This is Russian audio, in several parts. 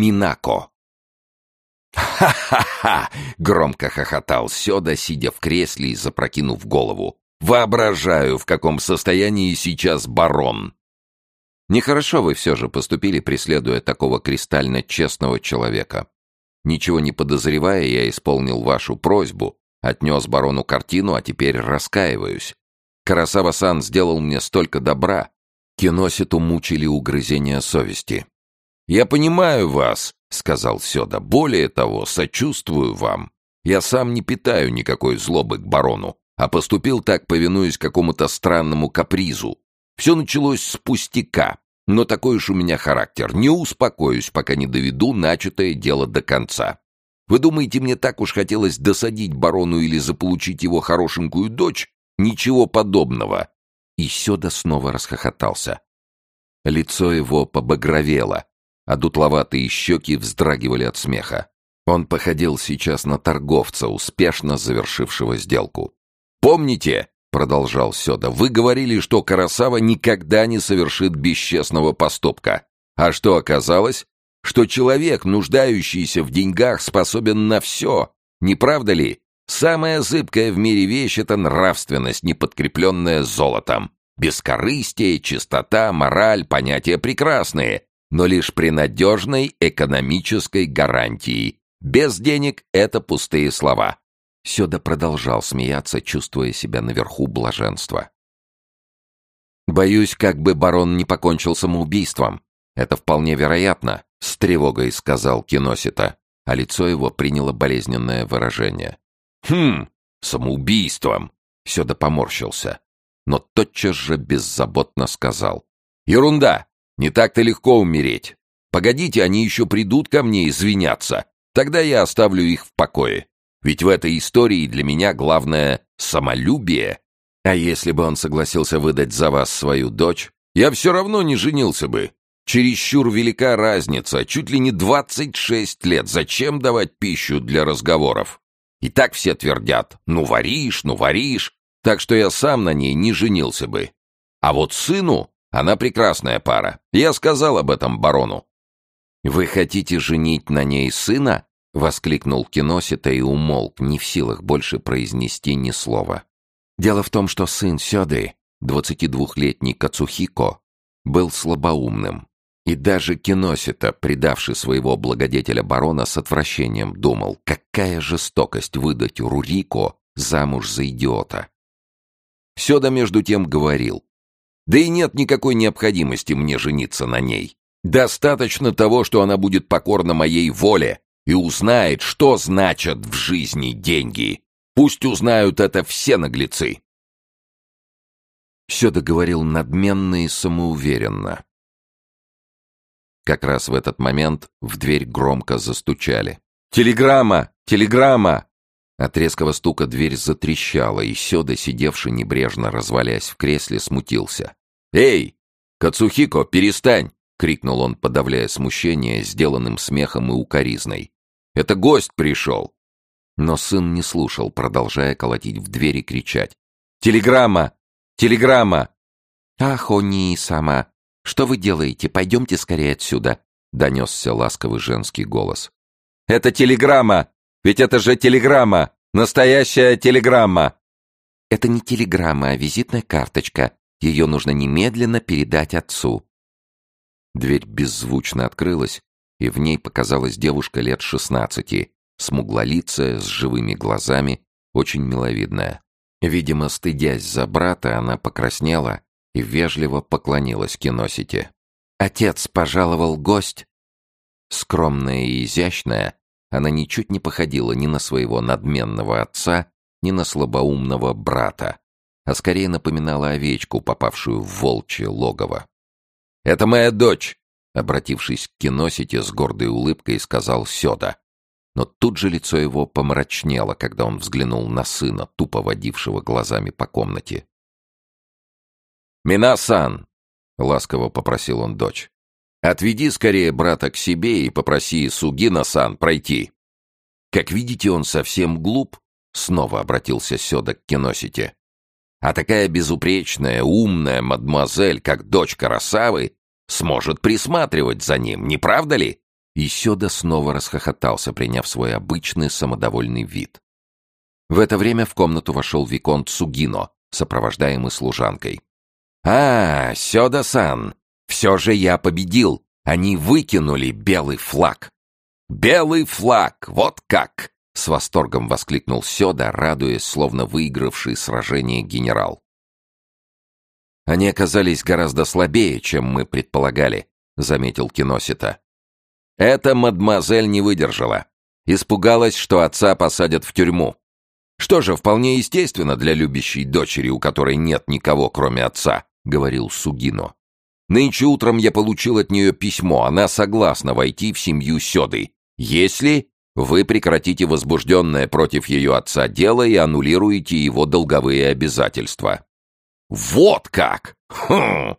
Минако. «Ха-ха-ха!» — громко хохотал Сёда, сидя в кресле и запрокинув голову. «Воображаю, в каком состоянии сейчас барон!» Нехорошо вы все же поступили, преследуя такого кристально честного человека. Ничего не подозревая, я исполнил вашу просьбу, отнес барону картину, а теперь раскаиваюсь. Карасава-сан сделал мне столько добра. Киноситу мучили угрызения совести. «Я понимаю вас», — сказал Сёда. «Более того, сочувствую вам. Я сам не питаю никакой злобы к барону, а поступил так, повинуясь какому-то странному капризу. Все началось с пустяка, но такой уж у меня характер. Не успокоюсь, пока не доведу начатое дело до конца. Вы думаете, мне так уж хотелось досадить барону или заполучить его хорошенькую дочь? Ничего подобного. И Сёда снова расхохотался. Лицо его побагровело, а дутловатые щеки вздрагивали от смеха. Он походил сейчас на торговца, успешно завершившего сделку. «Помните, — продолжал Сёда, — вы говорили, что Карасава никогда не совершит бесчестного поступка. А что оказалось? Что человек, нуждающийся в деньгах, способен на все. Не правда ли? Самая зыбкая в мире вещь — это нравственность, не подкрепленная золотом. Бескорыстие, чистота, мораль — понятия прекрасные, но лишь при надежной экономической гарантии. Без денег — это пустые слова. Сёда продолжал смеяться, чувствуя себя наверху блаженства. «Боюсь, как бы барон не покончил самоубийством. Это вполне вероятно», — с тревогой сказал Киносита, а лицо его приняло болезненное выражение. «Хм, самоубийством!» — Сёда поморщился, но тотчас же беззаботно сказал. «Ерунда! Не так-то легко умереть. Погодите, они еще придут ко мне извиняться. Тогда я оставлю их в покое. Ведь в этой истории для меня главное — самолюбие. А если бы он согласился выдать за вас свою дочь, я все равно не женился бы. Чересчур велика разница, чуть ли не 26 лет. Зачем давать пищу для разговоров? И так все твердят «ну варишь, ну варишь», так что я сам на ней не женился бы. А вот сыну она прекрасная пара. Я сказал об этом барону. «Вы хотите женить на ней сына?» — воскликнул Киносита и умолк, не в силах больше произнести ни слова. Дело в том, что сын Сёды, 22-летний Кацухико, был слабоумным. И даже Киносита, предавший своего благодетеля барона, с отвращением думал, какая жестокость выдать Рурико замуж за идиота. Сёда между тем говорил, да и нет никакой необходимости мне жениться на ней. Достаточно того, что она будет покорна моей воле, и узнает, что значат в жизни деньги. Пусть узнают это все наглецы. Все договорил надменно и самоуверенно. Как раз в этот момент в дверь громко застучали. «Телеграмма! Телеграмма!» От резкого стука дверь затрещала, и Сёда, сидевший небрежно развалясь в кресле, смутился. «Эй! Кацухико, перестань!» — крикнул он, подавляя смущение, сделанным смехом и укоризной. «Это гость пришел!» Но сын не слушал, продолжая колотить в дверь и кричать. «Телеграмма! Телеграмма!» «Ах, они сама! Что вы делаете? Пойдемте скорее отсюда!» — донесся ласковый женский голос. «Это телеграмма! Ведь это же телеграмма! Настоящая телеграмма!» «Это не телеграмма, а визитная карточка. Ее нужно немедленно передать отцу». Дверь беззвучно открылась, и в ней показалась девушка лет шестнадцати, смуглолицая, с живыми глазами, очень миловидная. Видимо, стыдясь за брата, она покраснела и вежливо поклонилась Киносите. «Отец пожаловал гость!» Скромная и изящная, она ничуть не походила ни на своего надменного отца, ни на слабоумного брата, а скорее напоминала овечку, попавшую в волчье логово. «Это моя дочь!» — обратившись к киносите с гордой улыбкой, сказал Сёда. Но тут же лицо его помрачнело, когда он взглянул на сына, тупо водившего глазами по комнате. «Минасан!» — ласково попросил он дочь. «Отведи скорее брата к себе и попроси Сугина-сан пройти». «Как видите, он совсем глуп», — снова обратился Сёда к киносите. А такая безупречная, умная мадемуазель, как дочь Карасавы, сможет присматривать за ним, не правда ли? и Сёда снова расхохотался, приняв свой обычный самодовольный вид. В это время в комнату вошел Виконт Сугино, сопровождаемый служанкой. «А, Сёда-сан, все же я победил! Они выкинули белый флаг!» «Белый флаг! Вот как!» — с восторгом воскликнул Сёда, радуясь, словно выигравший сражение генерал. «Они оказались гораздо слабее, чем мы предполагали», — заметил Киносита. «Эта мадемуазель не выдержала. Испугалась, что отца посадят в тюрьму. Что же, вполне естественно для любящей дочери, у которой нет никого, кроме отца», — говорил Сугино. «Нынче утром я получил от нее письмо. Она согласна войти в семью Сёды, если вы прекратите возбужденное против ее отца дело и аннулируете его долговые обязательства. Вот как! Хм!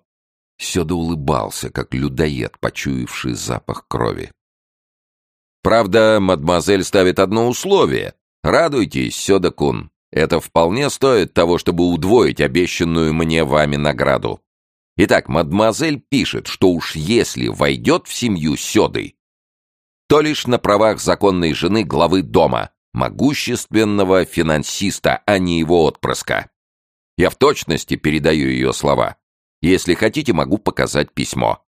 Сёда улыбался, как людоед, почуявший запах крови. Правда, мадемуазель ставит одно условие. Радуйтесь, Сёда-кун. Это вполне стоит того, чтобы удвоить обещанную мне вами награду. Итак, мадемуазель пишет, что уж если войдет в семью Сёды, то лишь на правах законной жены главы дома, могущественного финансиста, а не его отпрыска. Я в точности передаю ее слова. Если хотите, могу показать письмо».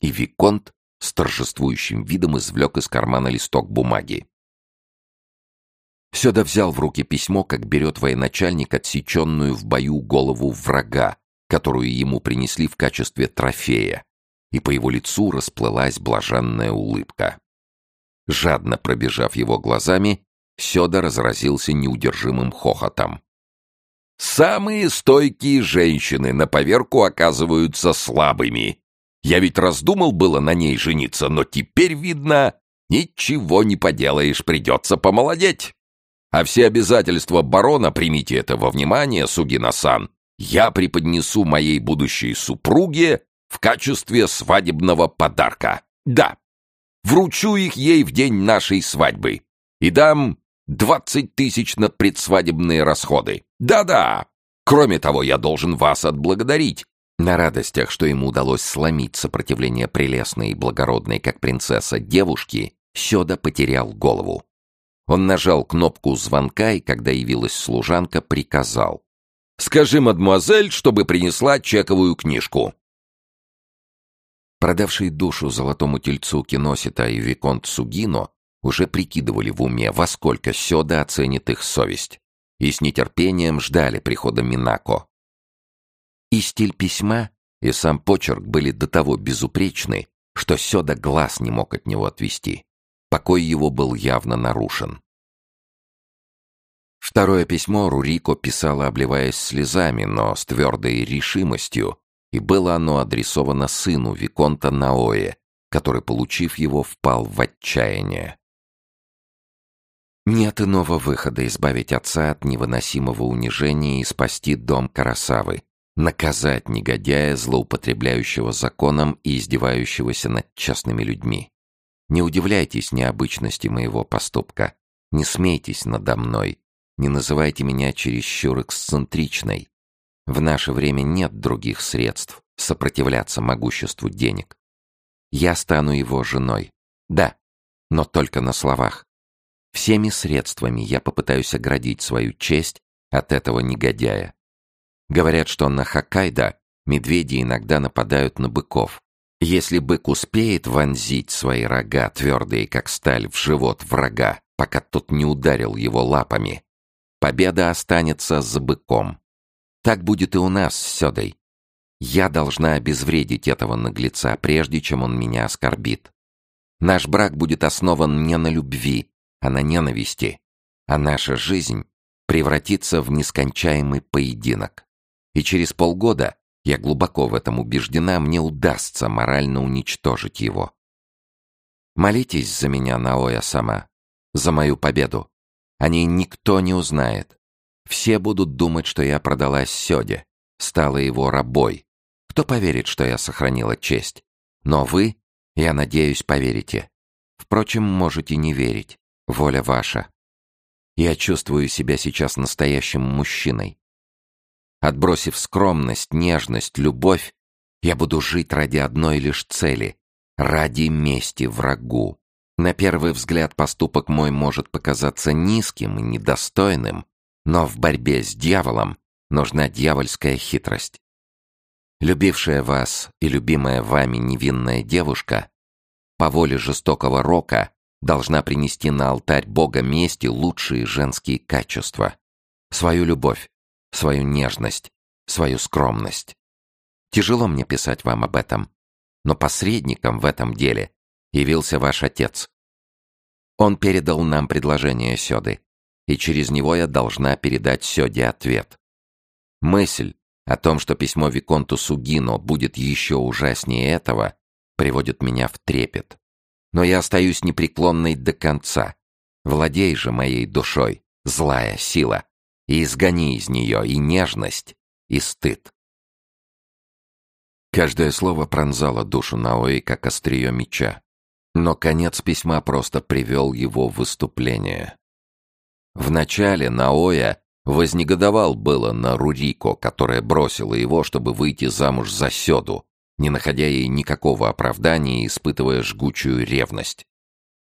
И Виконт с торжествующим видом извлек из кармана листок бумаги. Сёда взял в руки письмо, как берет военачальник отсеченную в бою голову врага, которую ему принесли в качестве трофея, и по его лицу расплылась блаженная улыбка. Жадно пробежав его глазами, Сёда разразился неудержимым хохотом. «Самые стойкие женщины на поверку оказываются слабыми. Я ведь раздумал было на ней жениться, но теперь, видно, ничего не поделаешь, придется помолодеть. А все обязательства барона, примите это во внимание, Сугина-сан, я преподнесу моей будущей супруге в качестве свадебного подарка. Да, Вручу их ей в день нашей свадьбы. И дам двадцать тысяч на предсвадебные расходы. Да-да. Кроме того, я должен вас отблагодарить. На радостях, что ему удалось сломить сопротивление прелестной и благородной, как принцесса, девушки, Сёда потерял голову. Он нажал кнопку звонка и, когда явилась служанка, приказал. «Скажи, мадемуазель, чтобы принесла чековую книжку». Продавшие душу золотому тельцу Киносита и Виконт Сугино уже прикидывали в уме, во сколько Сёда оценит их совесть, и с нетерпением ждали прихода Минако. И стиль письма, и сам почерк были до того безупречны, что Сёда глаз не мог от него отвести. Покой его был явно нарушен. Второе письмо Рурико писала, обливаясь слезами, но с твердой решимостью, и было оно адресовано сыну Виконта Наое, который, получив его, впал в отчаяние. Нет иного выхода избавить отца от невыносимого унижения и спасти дом Карасавы, наказать негодяя, злоупотребляющего законом и издевающегося над частными людьми. Не удивляйтесь необычности моего поступка, не смейтесь надо мной, не называйте меня чересчур эксцентричной. В наше время нет других средств сопротивляться могуществу денег. Я стану его женой. Да, но только на словах. Всеми средствами я попытаюсь оградить свою честь от этого негодяя. Говорят, что на Хоккайдо медведи иногда нападают на быков. Если бык успеет вонзить свои рога, твердые как сталь, в живот врага, пока тот не ударил его лапами, победа останется за быком. Так будет и у нас с Сёдой. Я должна обезвредить этого наглеца, прежде чем он меня оскорбит. Наш брак будет основан не на любви, а на ненависти, а наша жизнь превратится в нескончаемый поединок. И через полгода, я глубоко в этом убеждена, мне удастся морально уничтожить его. Молитесь за меня, Наоя сама, за мою победу. О ней никто не узнает. Все будут думать, что я продалась Сёде, стала его рабой. Кто поверит, что я сохранила честь? Но вы, я надеюсь, поверите. Впрочем, можете не верить. Воля ваша. Я чувствую себя сейчас настоящим мужчиной. Отбросив скромность, нежность, любовь, я буду жить ради одной лишь цели — ради мести врагу. На первый взгляд поступок мой может показаться низким и недостойным, но в борьбе с дьяволом нужна дьявольская хитрость. Любившая вас и любимая вами невинная девушка по воле жестокого рока должна принести на алтарь Бога мести лучшие женские качества. Свою любовь, свою нежность, свою скромность. Тяжело мне писать вам об этом, но посредником в этом деле явился ваш отец. Он передал нам предложение Сёды, и через него я должна передать Сёде ответ. Мысль о том, что письмо Виконту Сугино будет еще ужаснее этого, приводит меня в трепет. Но я остаюсь непреклонной до конца. Владей же моей душой, злая сила, и изгони из нее и нежность, и стыд. Каждое слово пронзало душу Наои, как острие меча. Но конец письма просто привел его в выступление. Вначале Наоя вознегодовал было на Рурико, которая бросила его, чтобы выйти замуж за Сёду, не находя ей никакого оправдания и испытывая жгучую ревность.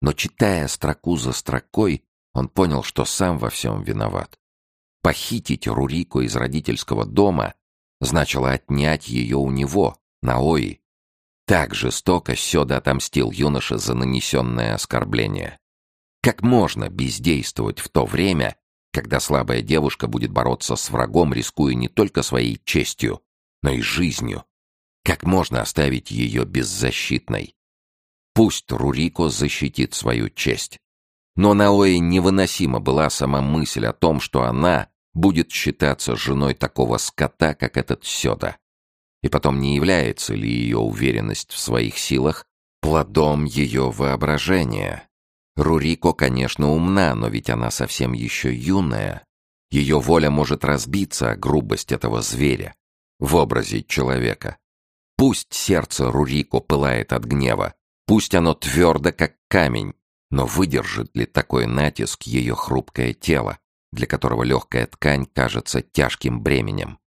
Но читая строку за строкой, он понял, что сам во всем виноват. Похитить Рурико из родительского дома значило отнять ее у него, Наои. Так жестоко Сёда отомстил юноше за нанесенное оскорбление. Как можно бездействовать в то время, когда слабая девушка будет бороться с врагом, рискуя не только своей честью, но и жизнью? Как можно оставить ее беззащитной? Пусть Рурико защитит свою честь. Но Наои невыносима была сама мысль о том, что она будет считаться женой такого скота, как этот Сёда. И потом не является ли ее уверенность в своих силах плодом ее воображения? Рурико, конечно, умна, но ведь она совсем еще юная. Ее воля может разбиться о грубость этого зверя в образе человека. Пусть сердце Рурико пылает от гнева, пусть оно твердо, как камень, но выдержит ли такой натиск ее хрупкое тело, для которого легкая ткань кажется тяжким бременем?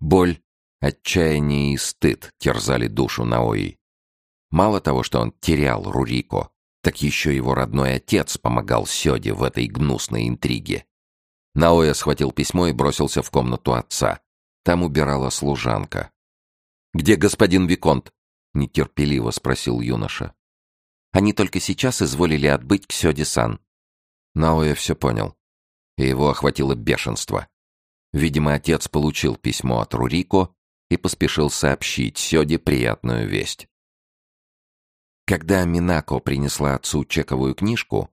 Боль, отчаяние и стыд терзали душу Наои. Мало того, что он терял Рурико, так еще его родной отец помогал Сёде в этой гнусной интриге. Наоя схватил письмо и бросился в комнату отца. Там убирала служанка. «Где господин Виконт?» — нетерпеливо спросил юноша. «Они только сейчас изволили отбыть к Сёде-сан». Наоя все понял, и его охватило бешенство. Видимо, отец получил письмо от Рурико и поспешил сообщить Сёде приятную весть. Когда Минако принесла отцу чековую книжку,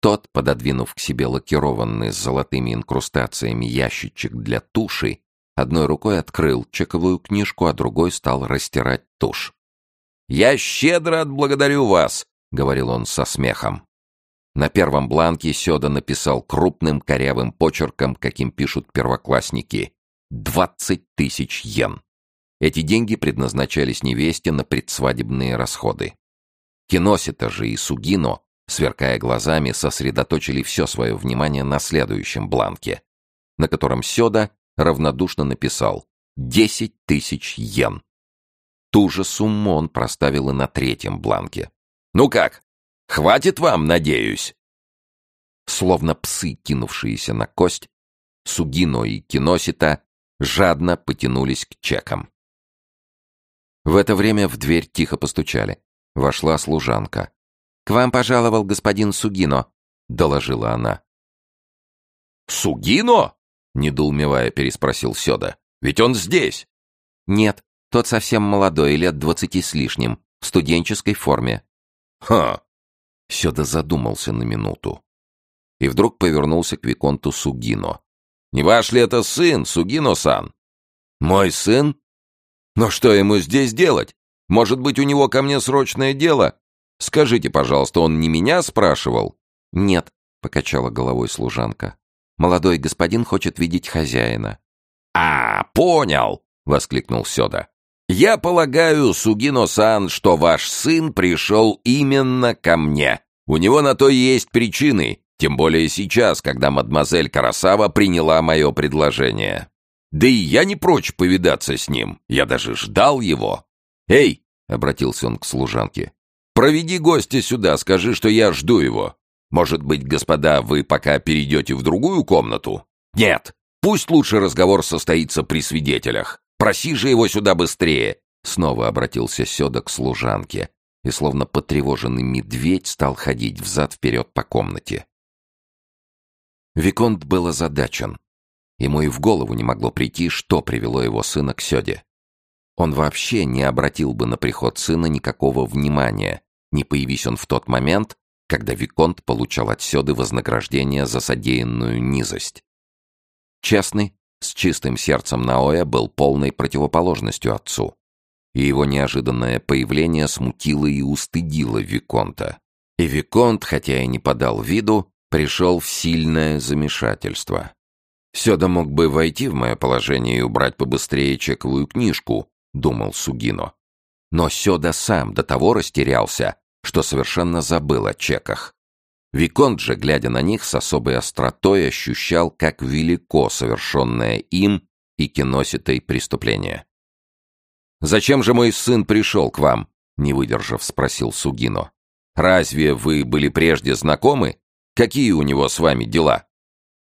тот, пододвинув к себе лакированный с золотыми инкрустациями ящичек для туши, Одной рукой открыл чековую книжку, а другой стал растирать тушь. «Я щедро отблагодарю вас», — говорил он со смехом. На первом бланке Сёда написал крупным корявым почерком, каким пишут первоклассники, «двадцать тысяч йен». Эти деньги предназначались невесте на предсвадебные расходы. Киносита же и Сугино, сверкая глазами, сосредоточили все свое внимание на следующем бланке, на котором Сёда равнодушно написал «десять тысяч йен». Ту же сумму он проставил и на третьем бланке. «Ну как? Хватит вам, надеюсь?» Словно псы, кинувшиеся на кость, Сугино и Киносита жадно потянулись к чекам. В это время в дверь тихо постучали. Вошла служанка. «К вам пожаловал господин Сугино», — доложила она. «Сугино?» — недоумевая переспросил Сёда. «Ведь он здесь!» «Нет, тот совсем молодой, лет двадцати с лишним, в студенческой форме». «Ха!» Сёда задумался на минуту. И вдруг повернулся к Виконту Сугино. «Не ваш ли это сын, Сугино-сан?» «Мой сын? Но что ему здесь делать? Может быть, у него ко мне срочное дело? Скажите, пожалуйста, он не меня спрашивал?» «Нет», — покачала головой служанка. Молодой господин хочет видеть хозяина. «А, понял!» — воскликнул Сёда. «Я полагаю, Сугино-сан, что ваш сын пришел именно ко мне. У него на то есть причины, тем более сейчас, когда мадемуазель Карасава приняла мое предложение. Да и я не прочь повидаться с ним, я даже ждал его. Эй!» — обратился он к служанке. Проведи гостя сюда, скажи, что я жду его. Может быть, господа, вы пока перейдете в другую комнату? Нет, пусть лучше разговор состоится при свидетелях. Проси же его сюда быстрее. Снова обратился Сёда к служанке, и словно потревоженный медведь стал ходить взад-вперед по комнате. Виконт был озадачен. Ему и в голову не могло прийти, что привело его сына к Сёде. Он вообще не обратил бы на приход сына никакого внимания, не появись он в тот момент, когда Виконт получал от Сёды вознаграждение за содеянную низость. Честный, с чистым сердцем Наоя был полной противоположностью отцу и его неожиданное появление смутило и устыдило Виконта. И Виконт, хотя и не подал виду, пришел в сильное замешательство. «Сёда мог бы войти в мое положение и убрать побыстрее чековую книжку», — думал Сугино. Но Сёда сам до того растерялся, что совершенно забыл о чеках. Виконт же, глядя на них с особой остротой, ощущал, как велико совершенное им и киноситой преступление. «Зачем же мой сын пришел к вам?» — не выдержав, спросил Сугино. «Разве вы были прежде знакомы? Какие у него с вами дела?»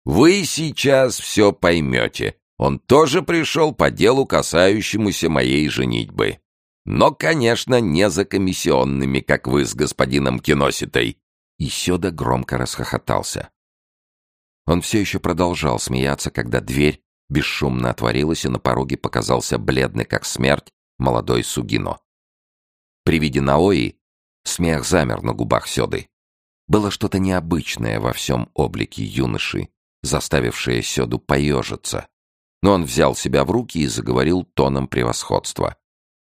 «Вы сейчас все поймете. Он тоже пришел по делу, касающемуся моей женитьбы. Но, конечно, не за комиссионными, как вы с господином Киноситой». И Сёда громко расхохотался. Он все еще продолжал смеяться, когда дверь бесшумно отворилась, и на пороге показался бледный как смерть молодой Сугино. При виде Наои смех замер на губах Сёды. Было что-то необычное во всем облике юноши, заставившее Сёду поежиться. Но он взял себя в руки и заговорил тоном превосходства.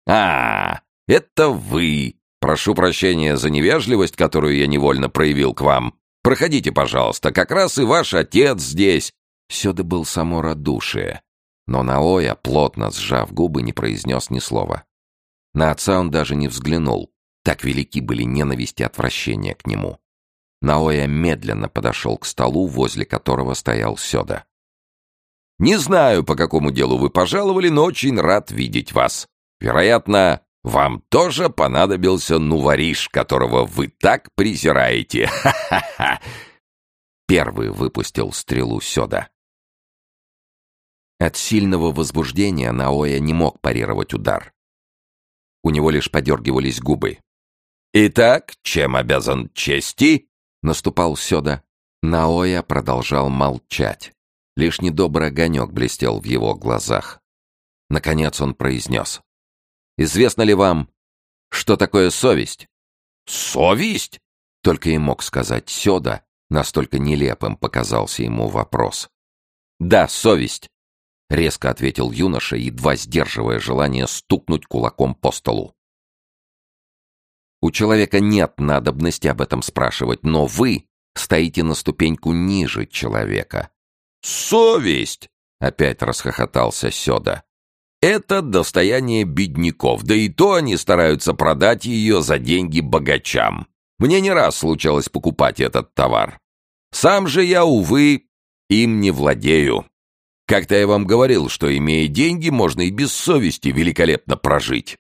«А, это вы! Прошу прощения за невежливость, которую я невольно проявил к вам. Проходите, пожалуйста, как раз и ваш отец здесь». Сёда был само радушие, но Наоя, плотно сжав губы, не произнес ни слова. На отца он даже не взглянул. Так велики были ненависть и отвращение к нему. Наоя медленно подошел к столу, возле которого стоял Сёда. «Не знаю, по какому делу вы пожаловали, но очень рад видеть вас. Вероятно, вам тоже понадобился нувариш, которого вы так презираете. Ха-ха-ха!» Первый выпустил стрелу Сёда. От сильного возбуждения Наоя не мог парировать удар. У него лишь подергивались губы. «Итак, чем обязан чести?» — наступал Сёда. Наоя продолжал молчать. Лишь недобрый огонек блестел в его глазах. Наконец он произнес. «Известно ли вам, что такое совесть?» «Совесть?» — только и мог сказать Сёда, настолько нелепым показался ему вопрос. «Да, совесть. — резко ответил юноша, едва сдерживая желание стукнуть кулаком по столу. «У человека нет надобности об этом спрашивать, но вы стоите на ступеньку ниже человека». «Совесть!» — опять расхохотался Сёда. «Это достояние бедняков, да и то они стараются продать ее за деньги богачам. Мне не раз случалось покупать этот товар. Сам же я, увы, им не владею. Как-то я вам говорил, что, имея деньги, можно и без совести великолепно прожить.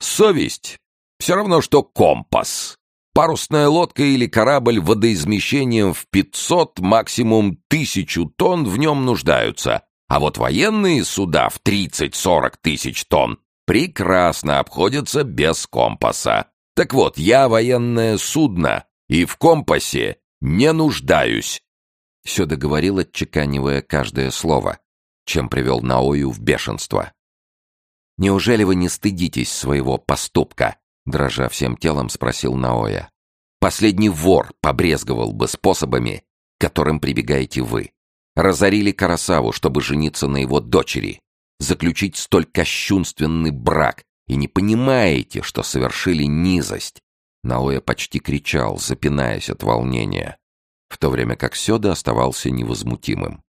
Совесть — все равно, что компас. Парусная лодка или корабль водоизмещением в 500, максимум 1000 тонн в нем нуждаются, а вот военные суда в 30-40 тысяч тонн прекрасно обходятся без компаса. Так вот, я военное судно, и в компасе не нуждаюсь. Все договорил, отчеканивая каждое слово чем привел Наою в бешенство. «Неужели вы не стыдитесь своего поступка?» Дрожа всем телом, спросил Наоя. «Последний вор побрезговал бы способами, к которым прибегаете вы. Разорили Карасаву, чтобы жениться на его дочери, заключить столь кощунственный брак, и не понимаете, что совершили низость». Наоя почти кричал, запинаясь от волнения, в то время как Сёда оставался невозмутимым.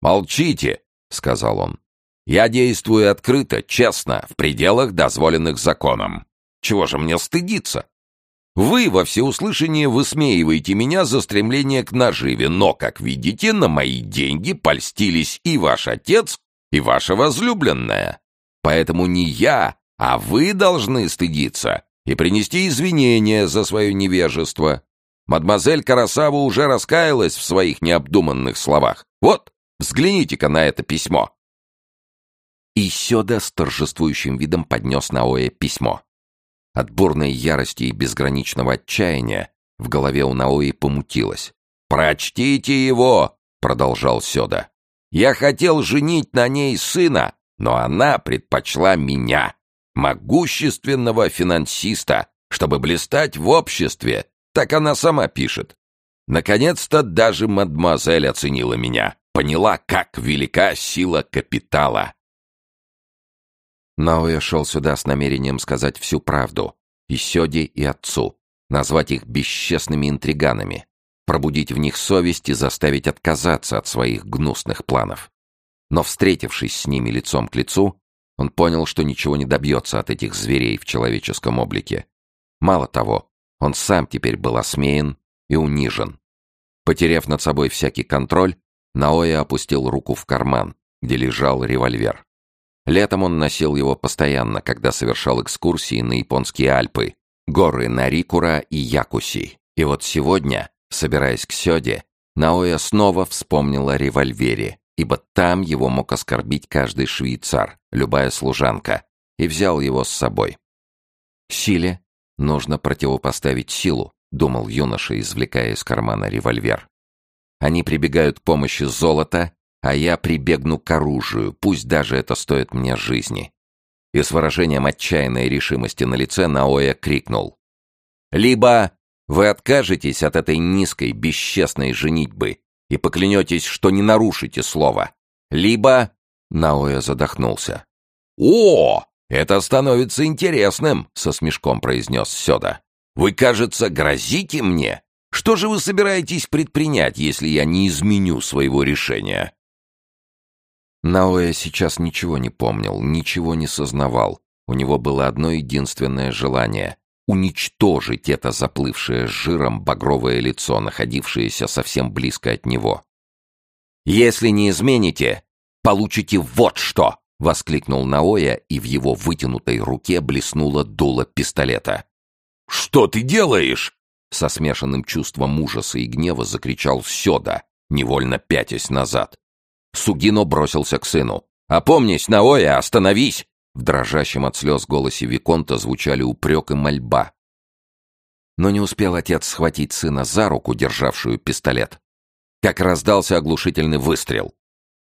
«Молчите!» — сказал он. «Я действую открыто, честно, в пределах, дозволенных законом. Чего же мне стыдиться? Вы во всеуслышание высмеиваете меня за стремление к наживе, но, как видите, на мои деньги польстились и ваш отец, и ваша возлюбленная. Поэтому не я, а вы должны стыдиться, и принести извинения за свое невежество. Мадемуазель Карасава уже раскаялась в своих необдуманных словах. Вот, взгляните-ка на это письмо. И Сёда с торжествующим видом поднес Наоэ письмо. От бурной ярости и безграничного отчаяния в голове у Наои помутилось. «Прочтите его!» — продолжал Сёда. «Я хотел женить на ней сына, но она предпочла меня, могущественного финансиста, чтобы блистать в обществе. Так она сама пишет. Наконец-то даже мадемуазель оценила меня, поняла, как велика сила капитала. Наоя шел сюда с намерением сказать всю правду. И Сёде, и отцу. Назвать их бесчестными интриганами. Пробудить в них совесть и заставить отказаться от своих гнусных планов. Но, встретившись с ними лицом к лицу, он понял, что ничего не добьется от этих зверей в человеческом облике. Мало того, он сам теперь был осмеян и унижен. Потеряв над собой всякий контроль, Наоя опустил руку в карман, где лежал револьвер. Летом он носил его постоянно, когда совершал экскурсии на японские Альпы, горы Нарикура и Якуси. И вот сегодня, собираясь к Сёде, Наоя снова вспомнил о револьвере, ибо там его мог оскорбить каждый швейцар, любая служанка, и взял его с собой. Силе нужно противопоставить силу, думал юноша, извлекая из кармана револьвер. Они прибегают к помощи золота а я прибегну к оружию, пусть даже это стоит мне жизни. И с выражением отчаянной решимости на лице Наоя крикнул. «Либо вы откажетесь от этой низкой, бесчестной женитьбы и поклянетесь, что не нарушите слово, либо...» Наоя задохнулся. «О, это становится интересным!» — со смешком произнес Сёда. «Вы, кажется, грозите мне? Что же вы собираетесь предпринять, если я не изменю своего решения?» Наоя сейчас ничего не помнил, ничего не сознавал. У него было одно единственное желание — уничтожить это заплывшее жиром багровое лицо, находившееся совсем близко от него. «Если не измените, получите вот что!» — воскликнул Наоя, и в его вытянутой руке блеснуло дуло пистолета. «Что ты делаешь?» — со смешанным чувством ужаса и гнева закричал Сёда, невольно пятясь назад. Сугино бросился к сыну. «Опомнись, Наоя, остановись!» В дрожащем от слез голосе Виконта звучали упрек и мольба. Но не успел отец схватить сына за руку, державшую пистолет, как раздался оглушительный выстрел.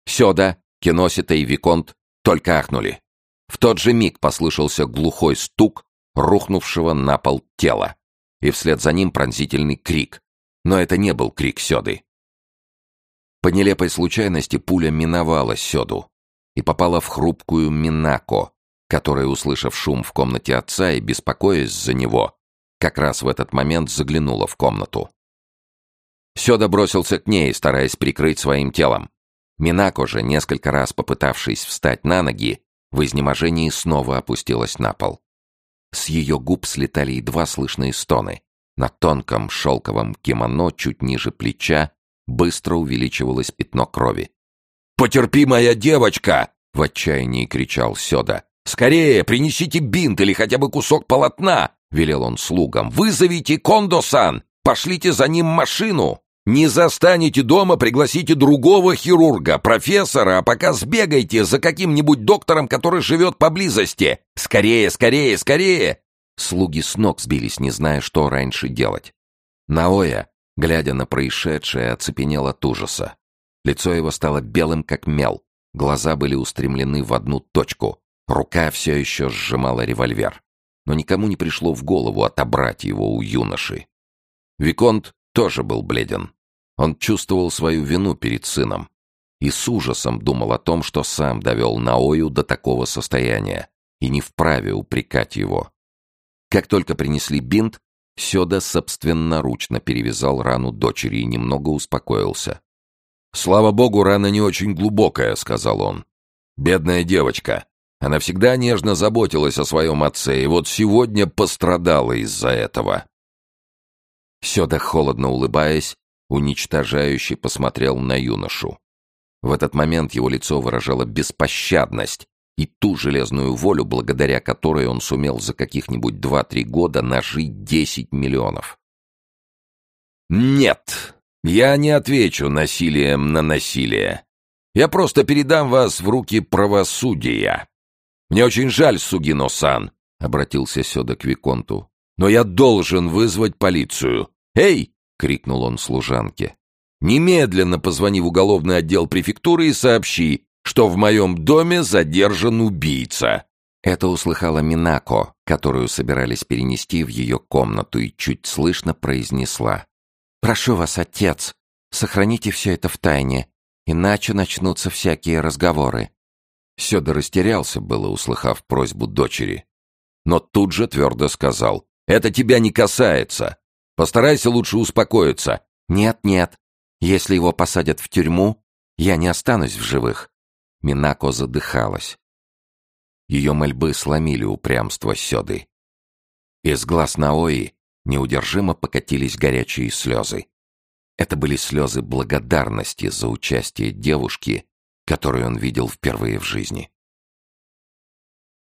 Сёда, Киносита и Виконт только ахнули. В тот же миг послышался глухой стук рухнувшего на пол тела, и вслед за ним пронзительный крик. Но это не был крик Сёды. По нелепой случайности пуля миновала Сёду и попала в хрупкую Минако, которая, услышав шум в комнате отца и беспокоясь за него, как раз в этот момент заглянула в комнату. Сёда бросился к ней, стараясь прикрыть своим телом. Минако же, несколько раз попытавшись встать на ноги, в изнеможении снова опустилась на пол. С ее губ слетали едва слышные стоны. На тонком шелковом кимоно чуть ниже плеча Быстро увеличивалось пятно крови. «Потерпи, моя девочка!» — в отчаянии кричал Сёда. «Скорее, принесите бинт или хотя бы кусок полотна!» — велел он слугам. «Вызовите Кондо-сан! Пошлите за ним машину! Не застанете дома, пригласите другого хирурга, профессора, а пока сбегайте за каким-нибудь доктором, который живет поблизости! Скорее, скорее, скорее!» Слуги с ног сбились, не зная, что раньше делать. Наоя, глядя на происшедшее, оцепенел от ужаса. Лицо его стало белым, как мел. Глаза были устремлены в одну точку. Рука все еще сжимала револьвер. Но никому не пришло в голову отобрать его у юноши. Виконт тоже был бледен. Он чувствовал свою вину перед сыном. И с ужасом думал о том, что сам довел Наою до такого состояния и не вправе упрекать его. Как только принесли бинт, Сёда собственноручно перевязал рану дочери и немного успокоился. «Слава богу, рана не очень глубокая», — сказал он. «Бедная девочка. Она всегда нежно заботилась о своем отце, и вот сегодня пострадала из-за этого». Сёда, холодно улыбаясь, уничтожающе посмотрел на юношу. В этот момент его лицо выражало беспощадность, и ту железную волю, благодаря которой он сумел за каких-нибудь два-три года нажить десять миллионов. «Нет, я не отвечу насилием на насилие. Я просто передам вас в руки правосудия. Мне очень жаль, Сугино-сан», — обратился Сёда к Виконту, «но я должен вызвать полицию. Эй!» — крикнул он служанке. «Немедленно позвони в уголовный отдел префектуры и сообщи, что в моем доме задержан убийца». Это услыхала Минако, которую собирались перенести в ее комнату, и чуть слышно произнесла. «Прошу вас, отец, сохраните все это в тайне, иначе начнутся всякие разговоры». Сёда растерялся было, услыхав просьбу дочери. Но тут же твердо сказал. «Это тебя не касается. Постарайся лучше успокоиться». «Нет-нет. Если его посадят в тюрьму, я не останусь в живых. Минако задыхалась. Ее мольбы сломили упрямство Сёды. Из глаз Наои неудержимо покатились горячие слезы. Это были слезы благодарности за участие девушки, которую он видел впервые в жизни.